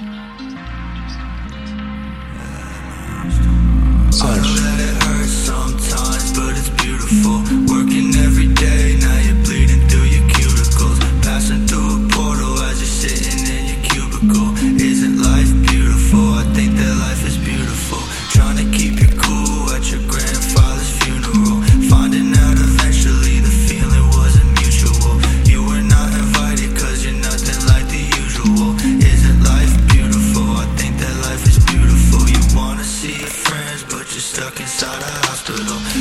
Mm-hmm. stuck inside a hospital.